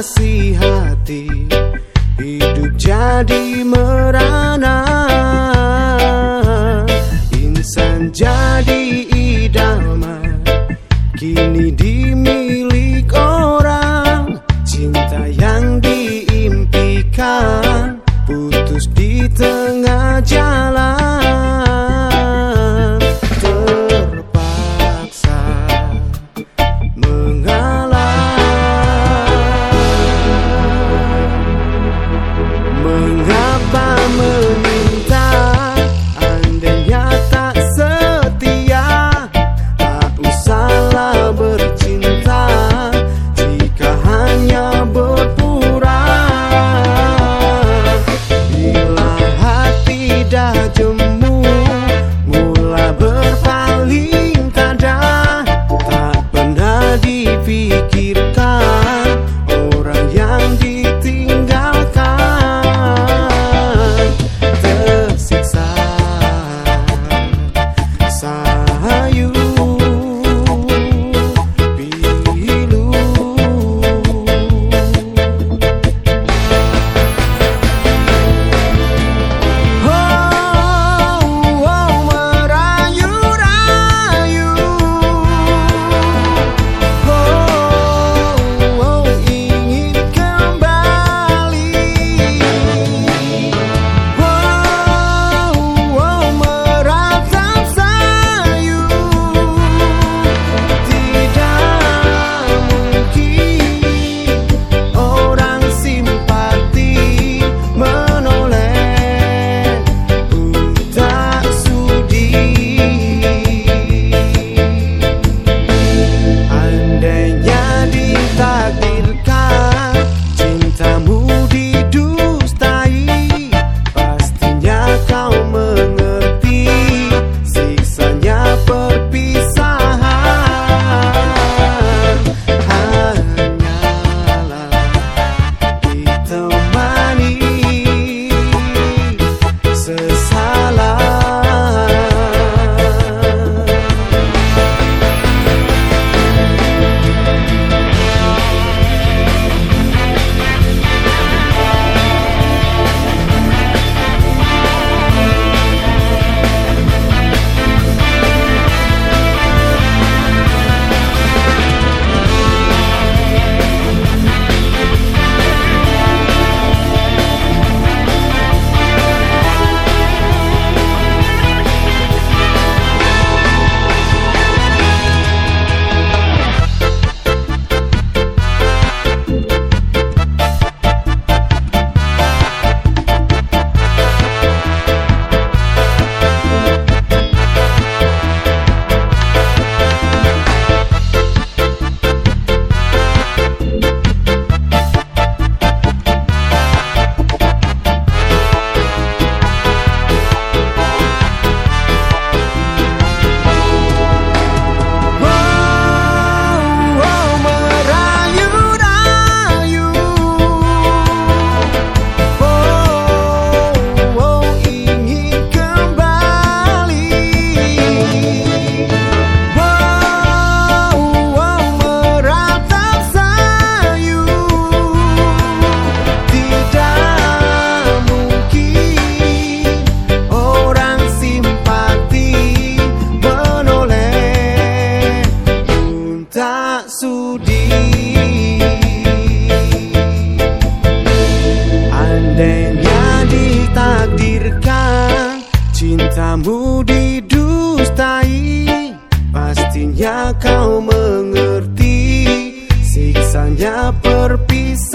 Si hati Hidup jadi merana. Insan jadi idaman Kini dimilik orang. Cinta yang diimpikan Putus di tengah jalan. Hanya kau mengerti Siksanya perpisahan